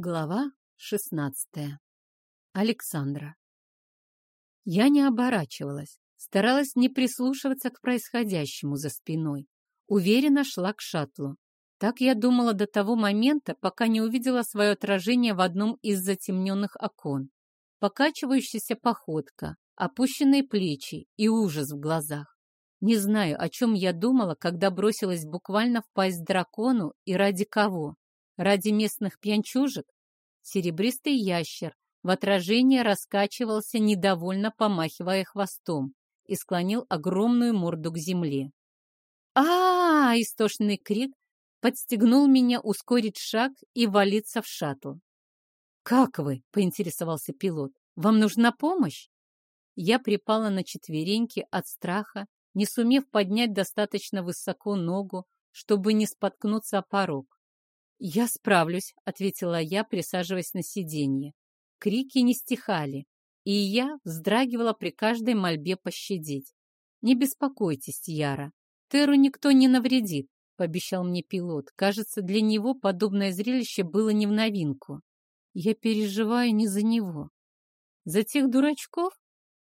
Глава шестнадцатая. Александра. Я не оборачивалась, старалась не прислушиваться к происходящему за спиной. Уверенно шла к шаттлу. Так я думала до того момента, пока не увидела свое отражение в одном из затемненных окон. Покачивающаяся походка, опущенные плечи и ужас в глазах. Не знаю, о чем я думала, когда бросилась буквально в пасть дракону и ради кого. Ради местных пьянчужек? Серебристый ящер в отражении раскачивался, недовольно помахивая хвостом, и склонил огромную морду к земле. а, -а, -а Истошный крик подстегнул меня ускорить шаг и валиться в шаттл. «Как вы?» — поинтересовался пилот. «Вам нужна помощь?» Я припала на четвереньки от страха, не сумев поднять достаточно высоко ногу, чтобы не споткнуться о порог. «Я справлюсь», — ответила я, присаживаясь на сиденье. Крики не стихали, и я вздрагивала при каждой мольбе пощадить. «Не беспокойтесь, Яра, Теру никто не навредит», — пообещал мне пилот. Кажется, для него подобное зрелище было не в новинку. Я переживаю не за него. За тех дурачков?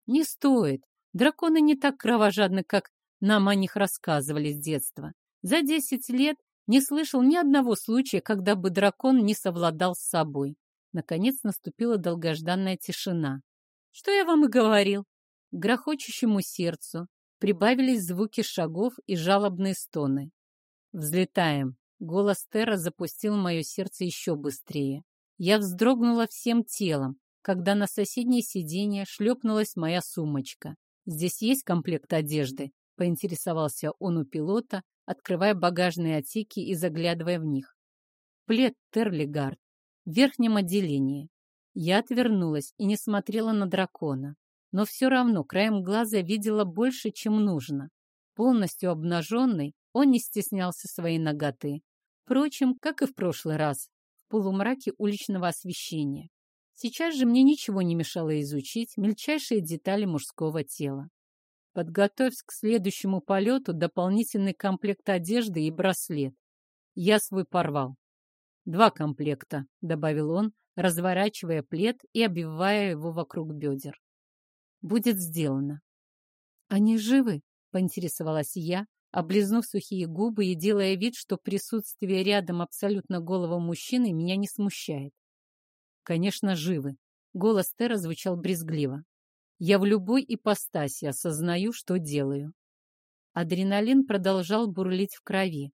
Не стоит. Драконы не так кровожадны, как нам о них рассказывали с детства. За десять лет не слышал ни одного случая, когда бы дракон не совладал с собой. Наконец наступила долгожданная тишина. Что я вам и говорил. К грохочущему сердцу прибавились звуки шагов и жалобные стоны. «Взлетаем!» Голос Терра запустил мое сердце еще быстрее. Я вздрогнула всем телом, когда на соседнее сиденье шлепнулась моя сумочка. «Здесь есть комплект одежды?» — поинтересовался он у пилота, открывая багажные отсеки и заглядывая в них. Плед Терлигард в верхнем отделении. Я отвернулась и не смотрела на дракона, но все равно краем глаза видела больше, чем нужно. Полностью обнаженный, он не стеснялся своей ноготы. Впрочем, как и в прошлый раз, в полумраке уличного освещения. Сейчас же мне ничего не мешало изучить мельчайшие детали мужского тела. Подготовь к следующему полету дополнительный комплект одежды и браслет. Я свой порвал. Два комплекта, добавил он, разворачивая плед и обвивая его вокруг бедер. Будет сделано. Они живы? Поинтересовалась я, облизнув сухие губы и делая вид, что присутствие рядом абсолютно голого мужчины меня не смущает. Конечно, живы. Голос Тера звучал брезгливо. Я в любой ипостаси осознаю, что делаю. Адреналин продолжал бурлить в крови,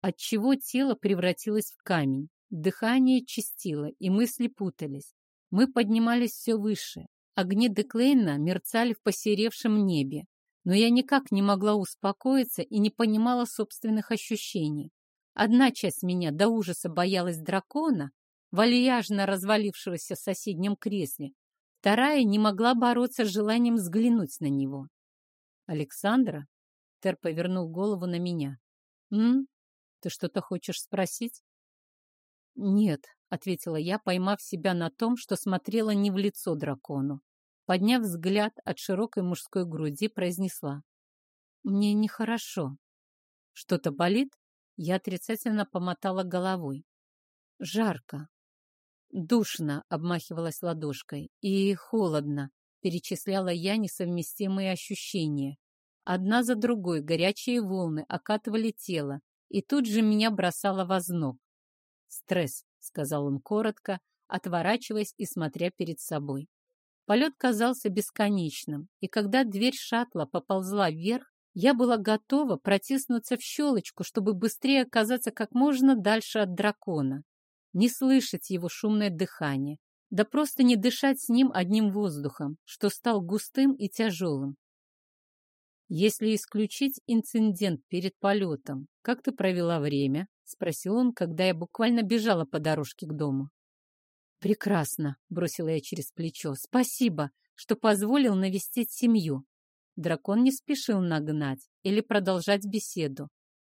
отчего тело превратилось в камень. Дыхание чистило, и мысли путались. Мы поднимались все выше. Огни Деклейна мерцали в посеревшем небе, но я никак не могла успокоиться и не понимала собственных ощущений. Одна часть меня до ужаса боялась дракона, вальяжно развалившегося в соседнем кресле, Вторая не могла бороться с желанием взглянуть на него. «Александра?» Тер повернул голову на меня. «М? Ты что-то хочешь спросить?» «Нет», — ответила я, поймав себя на том, что смотрела не в лицо дракону. Подняв взгляд от широкой мужской груди, произнесла. «Мне нехорошо». «Что-то болит?» Я отрицательно помотала головой. «Жарко. Душно обмахивалась ладошкой. И холодно. Перечисляла я несовместимые ощущения. Одна за другой горячие волны окатывали тело, и тут же меня бросало в озноб. «Стресс», — сказал он коротко, отворачиваясь и смотря перед собой. Полет казался бесконечным, и когда дверь шаттла поползла вверх, я была готова протиснуться в щелочку, чтобы быстрее оказаться как можно дальше от дракона не слышать его шумное дыхание, да просто не дышать с ним одним воздухом, что стал густым и тяжелым. Если исключить инцидент перед полетом, как ты провела время? Спросил он, когда я буквально бежала по дорожке к дому. Прекрасно, бросила я через плечо. Спасибо, что позволил навестить семью. Дракон не спешил нагнать или продолжать беседу.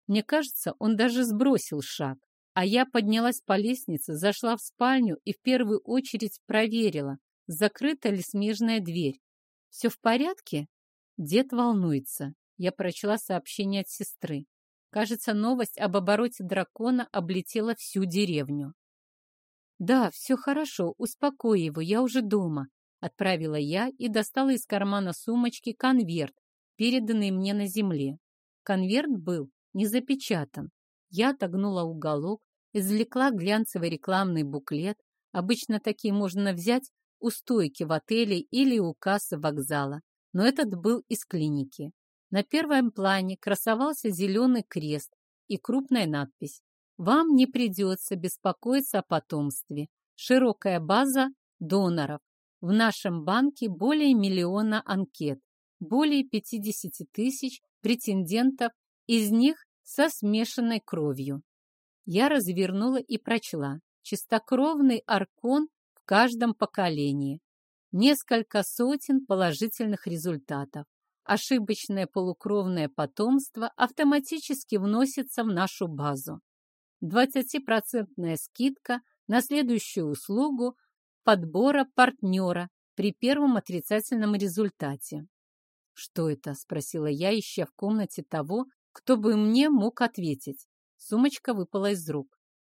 Мне кажется, он даже сбросил шаг. А я поднялась по лестнице, зашла в спальню и в первую очередь проверила, закрыта ли смежная дверь. «Все в порядке?» Дед волнуется. Я прочла сообщение от сестры. Кажется, новость об обороте дракона облетела всю деревню. «Да, все хорошо, успокой его, я уже дома», — отправила я и достала из кармана сумочки конверт, переданный мне на земле. Конверт был не запечатан. Я отогнула уголок, извлекла глянцевый рекламный буклет. Обычно такие можно взять у стойки в отеле или у кассы вокзала, но этот был из клиники. На первом плане красовался зеленый крест и крупная надпись «Вам не придется беспокоиться о потомстве. Широкая база доноров. В нашем банке более миллиона анкет, более 50 тысяч претендентов, из них со смешанной кровью. Я развернула и прочла. Чистокровный аркон в каждом поколении. Несколько сотен положительных результатов. Ошибочное полукровное потомство автоматически вносится в нашу базу. 20% скидка на следующую услугу подбора партнера при первом отрицательном результате. «Что это?» — спросила я, ища в комнате того, кто бы мне мог ответить. Сумочка выпала из рук.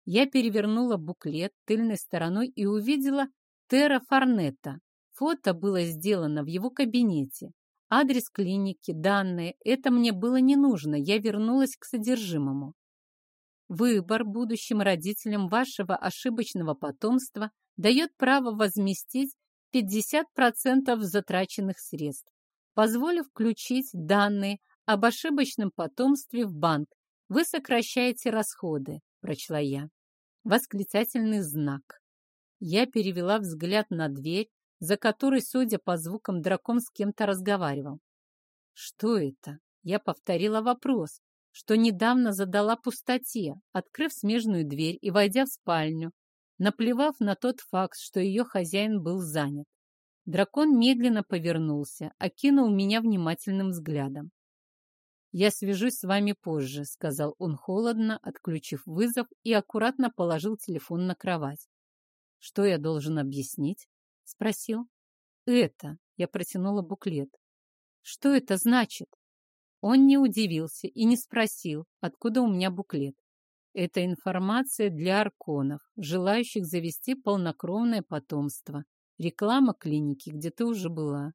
Я перевернула буклет тыльной стороной и увидела Тера Форнета. Фото было сделано в его кабинете. Адрес клиники, данные — это мне было не нужно. Я вернулась к содержимому. Выбор будущим родителям вашего ошибочного потомства дает право возместить 50% затраченных средств, позволив включить данные об ошибочном потомстве в банк. Вы сокращаете расходы, прочла я. Восклицательный знак. Я перевела взгляд на дверь, за которой, судя по звукам, дракон с кем-то разговаривал. Что это? Я повторила вопрос, что недавно задала пустоте, открыв смежную дверь и войдя в спальню, наплевав на тот факт, что ее хозяин был занят. Дракон медленно повернулся, окинул меня внимательным взглядом. «Я свяжусь с вами позже», — сказал он холодно, отключив вызов и аккуратно положил телефон на кровать. «Что я должен объяснить?» — спросил. «Это», — я протянула буклет. «Что это значит?» Он не удивился и не спросил, откуда у меня буклет. Это информация для арконов, желающих завести полнокровное потомство. Реклама клиники, где ты уже была.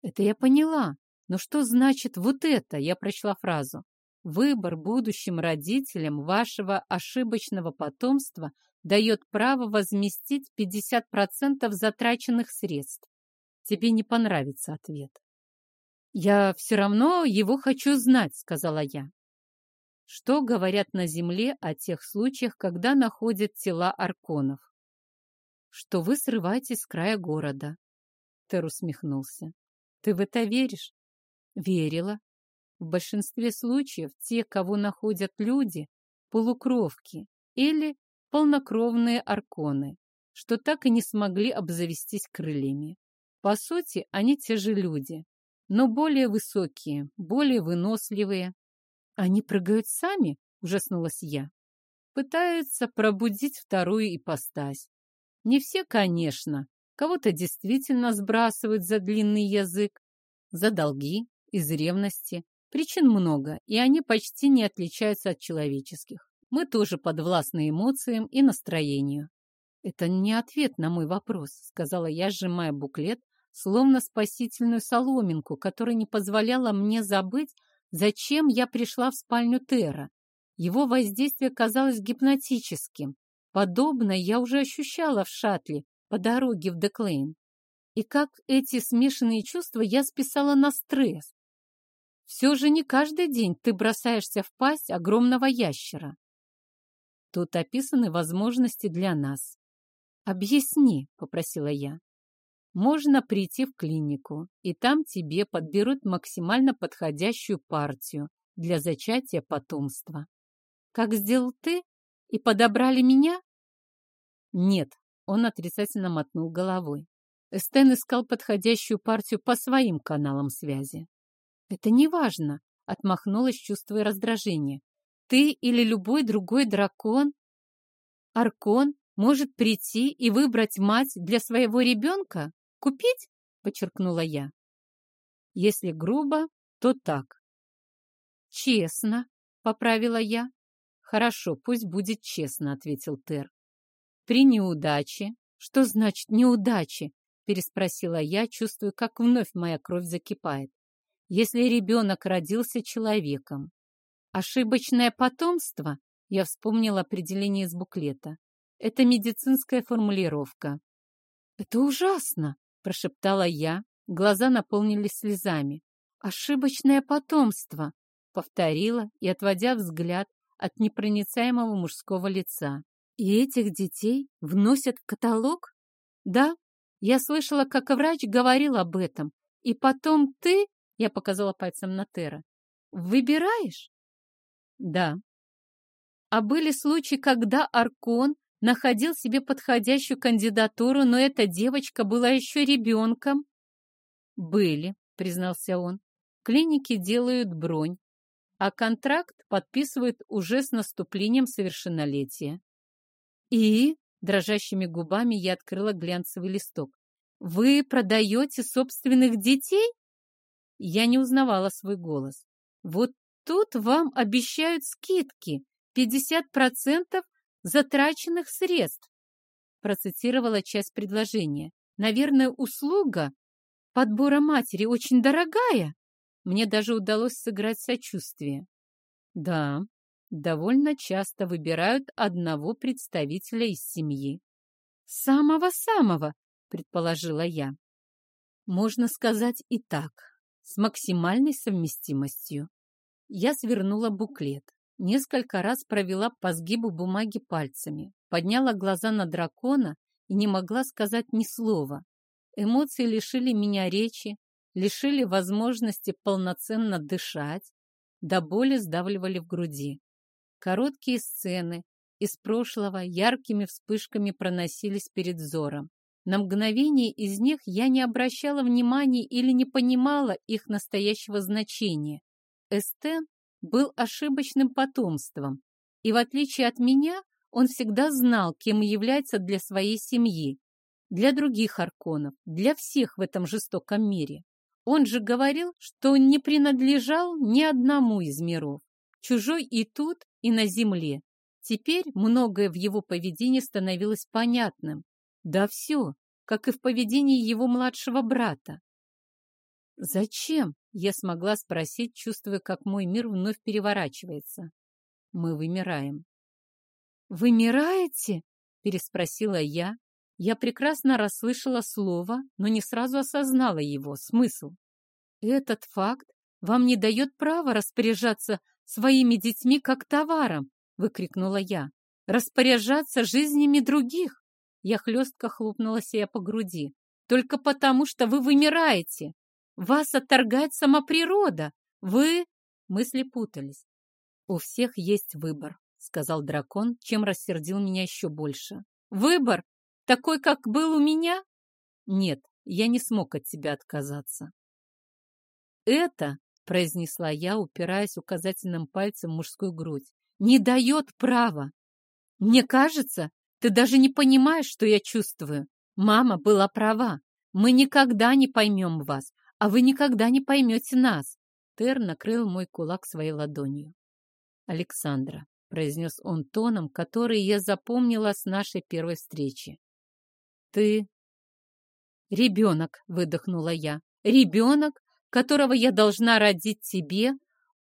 Это я поняла, но что значит вот это? Я прочла фразу. Выбор будущим родителям вашего ошибочного потомства дает право возместить 50% затраченных средств. Тебе не понравится ответ. «Я все равно его хочу знать», — сказала я. Что говорят на Земле о тех случаях, когда находят тела арконов? Что вы срываетесь с края города. Тер усмехнулся. Ты в это веришь? Верила. В большинстве случаев те, кого находят люди, полукровки или полнокровные арконы, что так и не смогли обзавестись крыльями. По сути, они те же люди, но более высокие, более выносливые. Они прыгают сами, ужаснулась я. Пытаются пробудить вторую ипостась. Не все, конечно. Кого-то действительно сбрасывают за длинный язык, за долги, из ревности. Причин много, и они почти не отличаются от человеческих. Мы тоже подвластны эмоциям и настроению. «Это не ответ на мой вопрос», — сказала я, сжимая буклет, словно спасительную соломинку, которая не позволяла мне забыть, зачем я пришла в спальню Тера. Его воздействие казалось гипнотическим. Подобное я уже ощущала в шаттле по дороге в Деклейн. И как эти смешанные чувства я списала на стресс, все же не каждый день ты бросаешься в пасть огромного ящера. Тут описаны возможности для нас. «Объясни», — попросила я. «Можно прийти в клинику, и там тебе подберут максимально подходящую партию для зачатия потомства. Как сделал ты? И подобрали меня?» «Нет», — он отрицательно мотнул головой. Эстен искал подходящую партию по своим каналам связи. «Это не важно», — отмахнулась, чувствуя раздражение. «Ты или любой другой дракон, Аркон, может прийти и выбрать мать для своего ребенка? Купить?» — подчеркнула я. «Если грубо, то так». «Честно», — поправила я. «Хорошо, пусть будет честно», — ответил Тер. При неудаче. Что значит неудачи? Переспросила я, чувствуя, как вновь моя кровь закипает. Если ребенок родился человеком. Ошибочное потомство? Я вспомнила определение из буклета. Это медицинская формулировка. «Это ужасно!» — прошептала я. Глаза наполнились слезами. «Ошибочное потомство!» — повторила и, отводя взгляд от непроницаемого мужского лица. «И этих детей вносят в каталог?» «Да, я слышала, как врач говорил об этом. И потом ты...» — я показала пальцем на Тера. «Выбираешь?» «Да». «А были случаи, когда Аркон находил себе подходящую кандидатуру, но эта девочка была еще ребенком. «Были», — признался он. «Клиники делают бронь, а контракт подписывают уже с наступлением совершеннолетия». «И?» — дрожащими губами я открыла глянцевый листок. «Вы продаете собственных детей?» Я не узнавала свой голос. «Вот тут вам обещают скидки. 50% затраченных средств. Процитировала часть предложения. Наверное, услуга подбора матери очень дорогая. Мне даже удалось сыграть сочувствие. Да, довольно часто выбирают одного представителя из семьи. Самого-самого, предположила я. Можно сказать и так, с максимальной совместимостью. Я свернула буклет. Несколько раз провела по сгибу бумаги пальцами, подняла глаза на дракона и не могла сказать ни слова. Эмоции лишили меня речи, лишили возможности полноценно дышать, до боли сдавливали в груди. Короткие сцены из прошлого яркими вспышками проносились перед взором. На мгновение из них я не обращала внимания или не понимала их настоящего значения. Эстен был ошибочным потомством, и в отличие от меня, он всегда знал, кем является для своей семьи, для других арконов, для всех в этом жестоком мире. Он же говорил, что не принадлежал ни одному из миров, чужой и тут, и на земле. Теперь многое в его поведении становилось понятным. Да все, как и в поведении его младшего брата. «Зачем?» — я смогла спросить, чувствуя, как мой мир вновь переворачивается. «Мы вымираем». «Вымираете?» — переспросила я. Я прекрасно расслышала слово, но не сразу осознала его смысл. «Этот факт вам не дает права распоряжаться своими детьми как товаром!» — выкрикнула я. «Распоряжаться жизнями других!» Я хлестко хлопнула себя по груди. «Только потому, что вы вымираете! Вас отторгает сама природа. Вы...» Мысли путались. «У всех есть выбор», — сказал дракон, чем рассердил меня еще больше. «Выбор? Такой, как был у меня?» «Нет, я не смог от тебя отказаться». «Это», — произнесла я, упираясь указательным пальцем в мужскую грудь, «не дает права. Мне кажется, ты даже не понимаешь, что я чувствую. Мама была права. Мы никогда не поймем вас, а вы никогда не поймете нас. Тер накрыл мой кулак своей ладонью. Александра, произнес он тоном, который я запомнила с нашей первой встречи. Ты... Ребенок, выдохнула я. Ребенок, которого я должна родить тебе,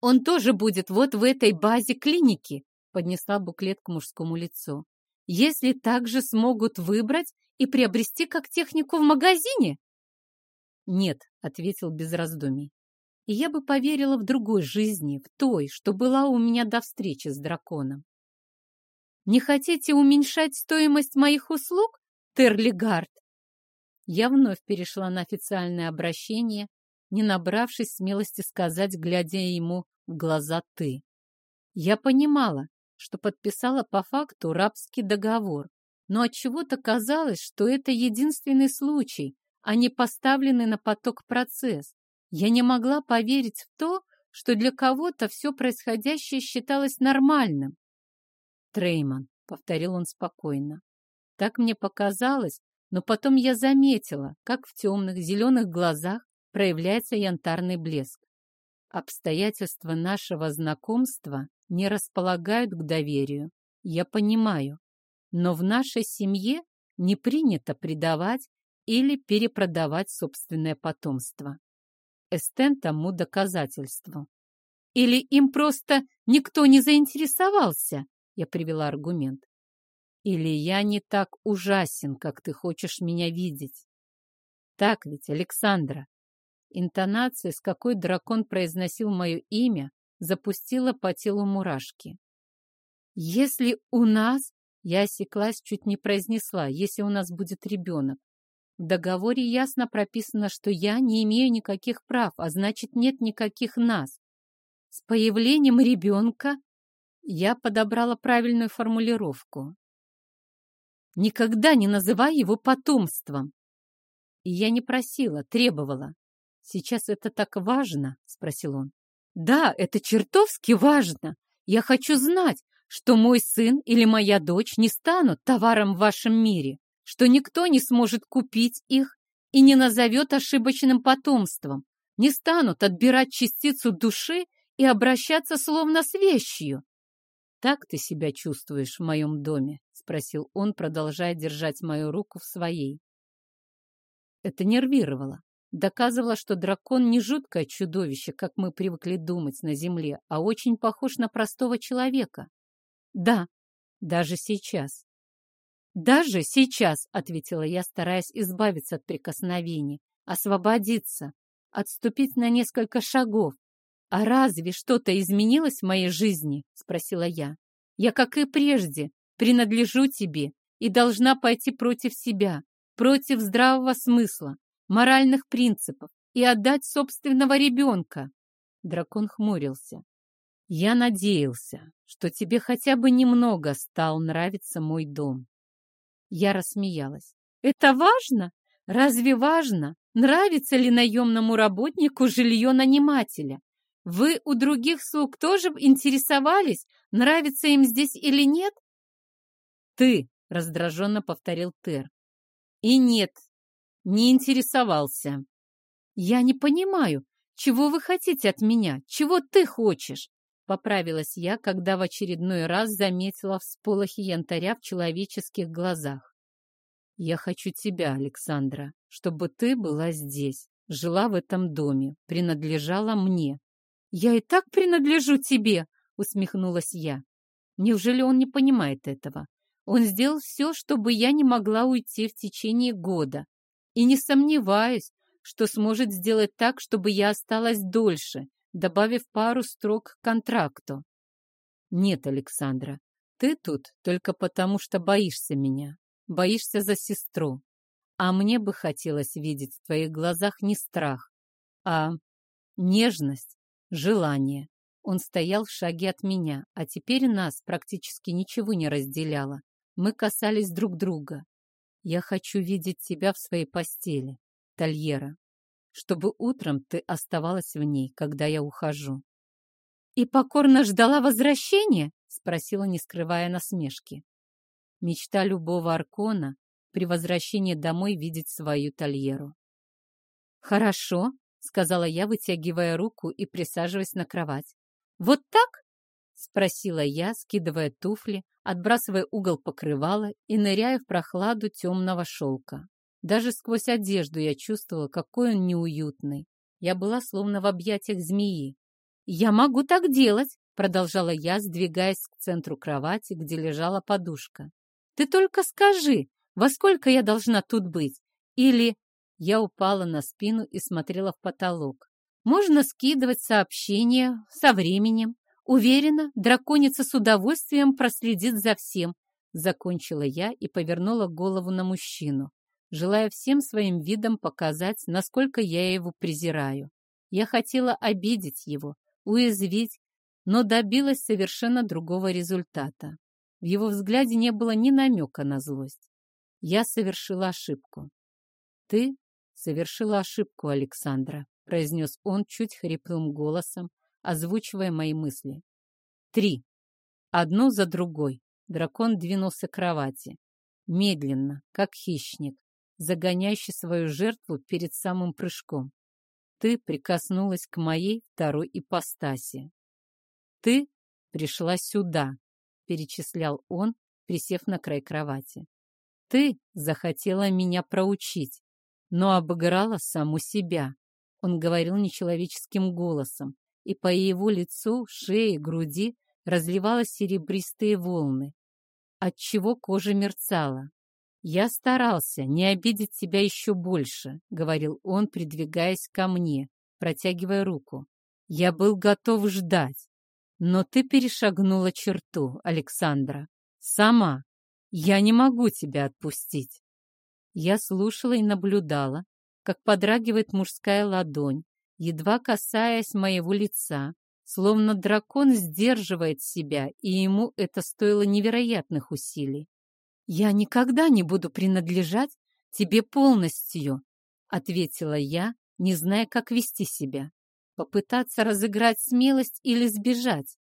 он тоже будет вот в этой базе клиники, поднесла буклет к мужскому лицу. Если также смогут выбрать и приобрести как технику в магазине? «Нет», — ответил без раздумий. «И я бы поверила в другой жизни, в той, что была у меня до встречи с драконом». «Не хотите уменьшать стоимость моих услуг, Терлигард?» Я вновь перешла на официальное обращение, не набравшись смелости сказать, глядя ему в глаза «ты». Я понимала, что подписала по факту рабский договор, но отчего-то казалось, что это единственный случай, а не поставленный на поток процесс. Я не могла поверить в то, что для кого-то все происходящее считалось нормальным. «Трейман», — повторил он спокойно. Так мне показалось, но потом я заметила, как в темных зеленых глазах проявляется янтарный блеск. Обстоятельства нашего знакомства не располагают к доверию. Я понимаю. Но в нашей семье не принято предавать или перепродавать собственное потомство. Эстен тому доказательство. Или им просто никто не заинтересовался, я привела аргумент. Или я не так ужасен, как ты хочешь меня видеть. Так ведь, Александра? Интонация, с какой дракон произносил мое имя, запустила по телу мурашки. Если у нас... Я осеклась, чуть не произнесла, если у нас будет ребенок. В договоре ясно прописано, что я не имею никаких прав, а значит, нет никаких нас. С появлением ребенка я подобрала правильную формулировку. Никогда не называй его потомством. И я не просила, требовала. Сейчас это так важно? Спросил он. Да, это чертовски важно. Я хочу знать, что мой сын или моя дочь не станут товаром в вашем мире, что никто не сможет купить их и не назовет ошибочным потомством, не станут отбирать частицу души и обращаться словно с вещью. «Так ты себя чувствуешь в моем доме?» — спросил он, продолжая держать мою руку в своей. Это нервировало. Доказывало, что дракон не жуткое чудовище, как мы привыкли думать на земле, а очень похож на простого человека. «Да, даже сейчас». «Даже сейчас», — ответила я, стараясь избавиться от прикосновений, освободиться, отступить на несколько шагов, «А разве что-то изменилось в моей жизни?» — спросила я. «Я, как и прежде, принадлежу тебе и должна пойти против себя, против здравого смысла, моральных принципов и отдать собственного ребенка». Дракон хмурился. «Я надеялся, что тебе хотя бы немного стал нравиться мой дом». Я рассмеялась. «Это важно? Разве важно, нравится ли наемному работнику жилье нанимателя? Вы у других слуг тоже интересовались, нравится им здесь или нет? Ты, раздраженно повторил Тер. И нет, не интересовался. Я не понимаю, чего вы хотите от меня? Чего ты хочешь? Поправилась я, когда в очередной раз заметила всполохи янтаря в человеческих глазах. Я хочу тебя, Александра, чтобы ты была здесь, жила в этом доме, принадлежала мне. «Я и так принадлежу тебе!» — усмехнулась я. Неужели он не понимает этого? Он сделал все, чтобы я не могла уйти в течение года. И не сомневаюсь, что сможет сделать так, чтобы я осталась дольше, добавив пару строк к контракту. Нет, Александра, ты тут только потому, что боишься меня, боишься за сестру. А мне бы хотелось видеть в твоих глазах не страх, а нежность желание. Он стоял в шаге от меня, а теперь нас практически ничего не разделяло. Мы касались друг друга. Я хочу видеть тебя в своей постели, Тольера, чтобы утром ты оставалась в ней, когда я ухожу. И покорно ждала возвращения? Спросила, не скрывая насмешки. Мечта любого Аркона при возвращении домой видеть свою Тольеру. Хорошо, — сказала я, вытягивая руку и присаживаясь на кровать. «Вот так?» — спросила я, скидывая туфли, отбрасывая угол покрывала и ныряя в прохладу темного шелка. Даже сквозь одежду я чувствовала, какой он неуютный. Я была словно в объятиях змеи. «Я могу так делать!» — продолжала я, сдвигаясь к центру кровати, где лежала подушка. «Ты только скажи, во сколько я должна тут быть? Или я упала на спину и смотрела в потолок. Можно скидывать сообщения со временем. Уверена, драконица с удовольствием проследит за всем. Закончила я и повернула голову на мужчину, желая всем своим видом показать, насколько я его презираю. Я хотела обидеть его, уязвить, но добилась совершенно другого результата. В его взгляде не было ни намека на злость. Я совершила ошибку. Ты «Совершила ошибку, Александра», — произнес он чуть хриплым голосом, озвучивая мои мысли. «Три. Одну за другой». Дракон двинулся к кровати. Медленно, как хищник, загоняющий свою жертву перед самым прыжком. Ты прикоснулась к моей второй ипостаси. Ты пришла сюда, перечислял он, присев на край кровати. «Ты захотела меня проучить, но обыграла саму себя», — он говорил нечеловеческим голосом, и по его лицу, шее, груди разливались серебристые волны, отчего кожа мерцала. «Я старался не обидеть тебя еще больше», — говорил он, придвигаясь ко мне, протягивая руку. «Я был готов ждать, но ты перешагнула черту, Александра. Сама. Я не могу тебя отпустить». Я слушала и наблюдала, как подрагивает мужская ладонь, едва касаясь моего лица, словно дракон сдерживает себя, и ему это стоило невероятных усилий. «Я никогда не буду принадлежать тебе полностью», — ответила я, не зная, как вести себя. Попытаться разыграть смелость или сбежать.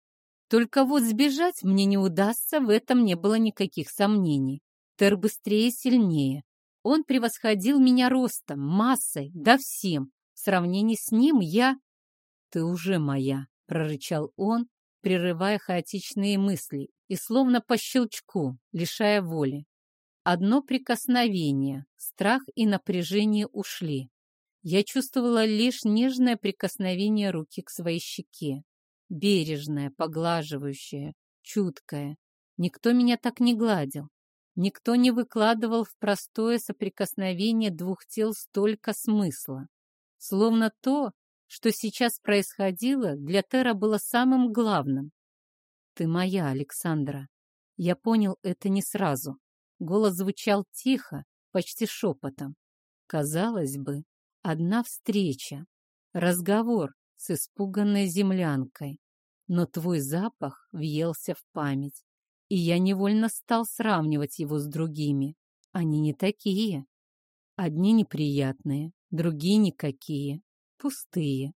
Только вот сбежать мне не удастся, в этом не было никаких сомнений. Тер быстрее и сильнее. Он превосходил меня ростом, массой, да всем. Сравнении с ним я... «Ты уже моя», — прорычал он, прерывая хаотичные мысли и словно по щелчку, лишая воли. Одно прикосновение, страх и напряжение ушли. Я чувствовала лишь нежное прикосновение руки к своей щеке. Бережное, поглаживающее, чуткое. Никто меня так не гладил. Никто не выкладывал в простое соприкосновение двух тел столько смысла. Словно то, что сейчас происходило, для Тера было самым главным. «Ты моя, Александра». Я понял это не сразу. Голос звучал тихо, почти шепотом. Казалось бы, одна встреча, разговор с испуганной землянкой. Но твой запах въелся в память, и я невольно стал сравнивать его с другими. Они не такие. Одни неприятные, другие никакие, пустые.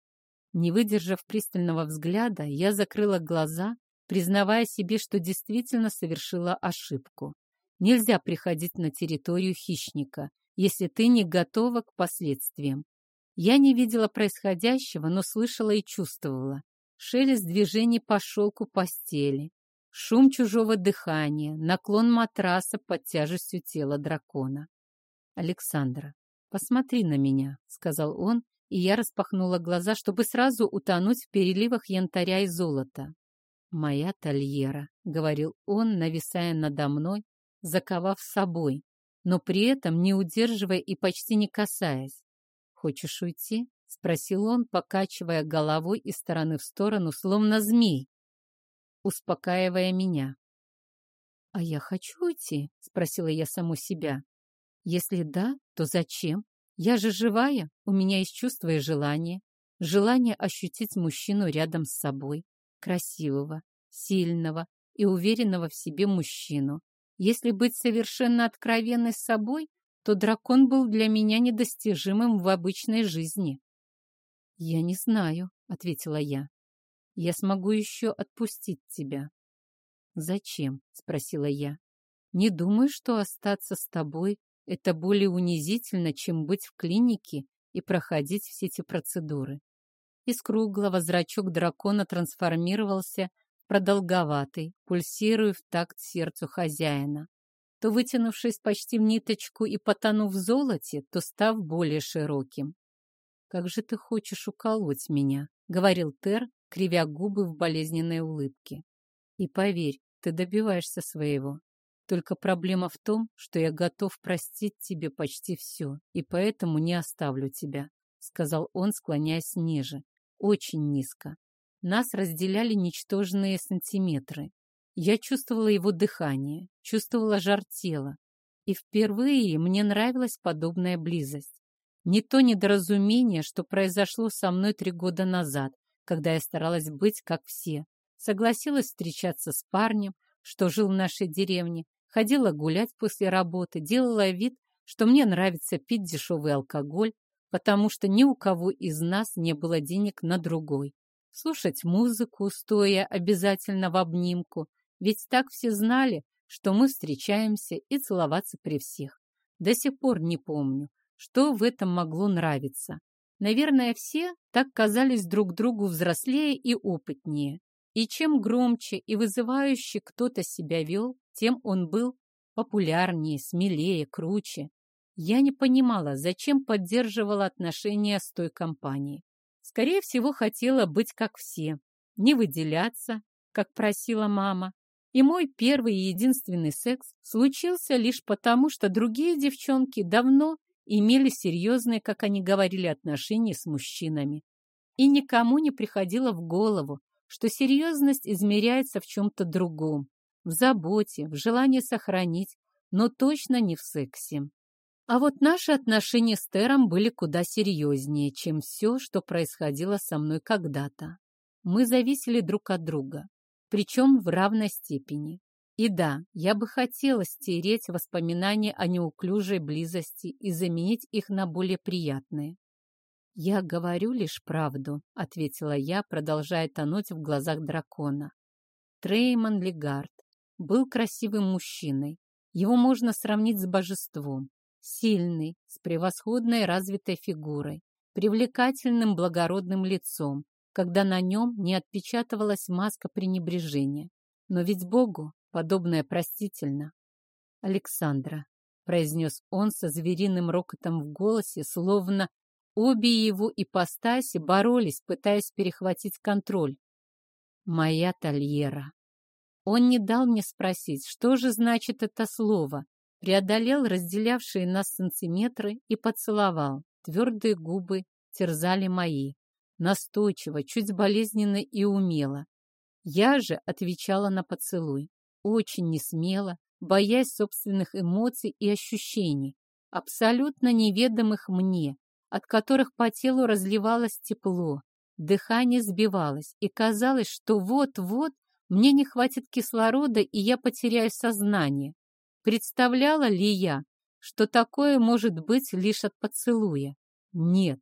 Не выдержав пристального взгляда, я закрыла глаза, признавая себе, что действительно совершила ошибку. Нельзя приходить на территорию хищника, если ты не готова к последствиям. Я не видела происходящего, но слышала и чувствовала. Шелест движений по шелку постели, шум чужого дыхания, наклон матраса под тяжестью тела дракона. «Александра, посмотри на меня», — сказал он, и я распахнула глаза, чтобы сразу утонуть в переливах янтаря и золота. «Моя Тольера», — говорил он, нависая надо мной, заковав собой, но при этом не удерживая и почти не касаясь. «Хочешь уйти?» — спросил он, покачивая головой из стороны в сторону, словно змей, успокаивая меня. «А я хочу уйти?» — спросила я саму себя. «Если да, то зачем? Я же живая, у меня есть чувства и желания. Желание ощутить мужчину рядом с собой, красивого, сильного и уверенного в себе мужчину, если быть совершенно откровенной с собой, то дракон был для меня недостижимым в обычной жизни. «Я не знаю», — ответила я. «Я смогу еще отпустить тебя». «Зачем?» — спросила я. «Не думаю, что остаться с тобой — это более унизительно, чем быть в клинике и проходить все эти процедуры». Из круглого зрачок дракона трансформировался продолговатый, пульсируя в такт сердцу хозяина, то вытянувшись почти в ниточку и потонув в золоте, то став более широким. «Как же ты хочешь уколоть меня?» — говорил Тер, кривя губы в болезненной улыбке. «И поверь, ты добиваешься своего. Только проблема в том, что я готов простить тебе почти все, и поэтому не оставлю тебя», — сказал он, склоняясь ниже, очень низко. Нас разделяли ничтожные сантиметры. Я чувствовала его дыхание, чувствовала жар тела. И впервые мне нравилась подобная близость. Не то недоразумение, что произошло со мной три года назад, когда я старалась быть как все. Согласилась встречаться с парнем, что жил в нашей деревне, ходила гулять после работы, делала вид, что мне нравится пить дешевый алкоголь, потому что ни у кого из нас не было денег на другой слушать музыку, стоя обязательно в обнимку, ведь так все знали, что мы встречаемся и целоваться при всех. До сих пор не помню, что в этом могло нравиться. Наверное, все так казались друг другу взрослее и опытнее. И чем громче и вызывающе кто-то себя вел, тем он был популярнее, смелее, круче. Я не понимала, зачем поддерживала отношения с той компанией. Скорее всего, хотела быть как все, не выделяться, как просила мама. И мой первый и единственный секс случился лишь потому, что другие девчонки давно имели серьезные, как они говорили, отношения с мужчинами. И никому не приходило в голову, что серьезность измеряется в чем-то другом, в заботе, в желании сохранить, но точно не в сексе. А вот наши отношения с Тером были куда серьезнее, чем все, что происходило со мной когда-то. Мы зависели друг от друга, причем в равной степени. И да, я бы хотела стереть воспоминания о неуклюжей близости и заменить их на более приятные. «Я говорю лишь правду», — ответила я, продолжая тонуть в глазах дракона. Трейман Легард был красивым мужчиной. Его можно сравнить с божеством. Сильный, с превосходной развитой фигурой, привлекательным благородным лицом, когда на нем не отпечатывалась маска пренебрежения. Но ведь Богу подобное простительно. «Александра», — произнес он со звериным рокотом в голосе, словно обе его ипостаси боролись, пытаясь перехватить контроль. «Моя Тольера». Он не дал мне спросить, что же значит это слово, преодолел разделявшие нас сантиметры и поцеловал. Твердые губы терзали мои. Настойчиво, чуть болезненно и умело. Я же отвечала на поцелуй. Очень несмело, боясь собственных эмоций и ощущений, абсолютно неведомых мне, от которых по телу разливалось тепло, дыхание сбивалось, и казалось, что вот-вот мне не хватит кислорода, и я потеряю сознание. Представляла ли я, что такое может быть лишь от поцелуя? Нет.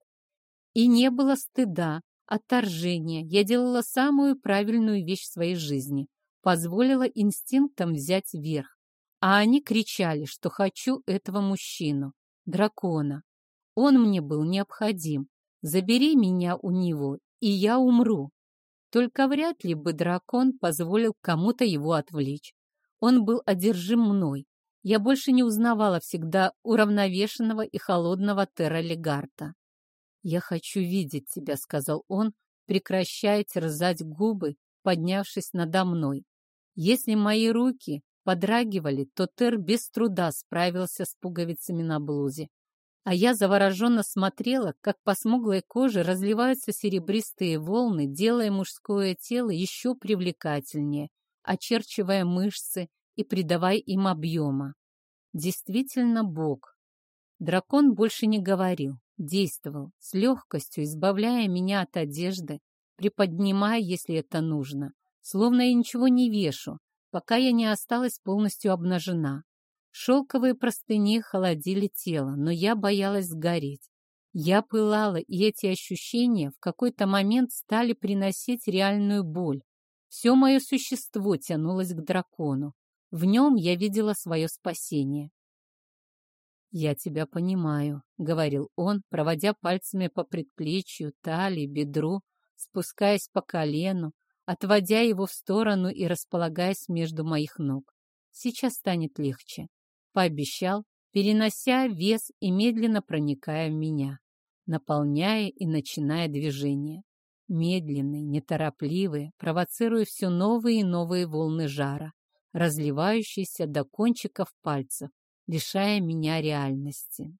И не было стыда, отторжения. Я делала самую правильную вещь в своей жизни. Позволила инстинктам взять верх. А они кричали, что хочу этого мужчину, дракона. Он мне был необходим. Забери меня у него, и я умру. Только вряд ли бы дракон позволил кому-то его отвлечь. Он был одержим мной, я больше не узнавала всегда уравновешенного и холодного Терра Легарта. «Я хочу видеть тебя», — сказал он, прекращая терзать губы, поднявшись надо мной. Если мои руки подрагивали, то Тер без труда справился с пуговицами на блузе. А я завороженно смотрела, как по смуглой коже разливаются серебристые волны, делая мужское тело еще привлекательнее, очерчивая мышцы и придавая им объема. Действительно Бог. Дракон больше не говорил, действовал, с легкостью избавляя меня от одежды, приподнимая, если это нужно, словно я ничего не вешу, пока я не осталась полностью обнажена. Шелковые простыни холодили тело, но я боялась сгореть. Я пылала, и эти ощущения в какой-то момент стали приносить реальную боль. Все мое существо тянулось к дракону. В нем я видела свое спасение. «Я тебя понимаю», — говорил он, проводя пальцами по предплечью, талии, бедру, спускаясь по колену, отводя его в сторону и располагаясь между моих ног. «Сейчас станет легче», — пообещал, перенося вес и медленно проникая в меня, наполняя и начиная движение. Медленные, неторопливые, провоцируя все новые и новые волны жара, разливающийся до кончиков пальцев, лишая меня реальности.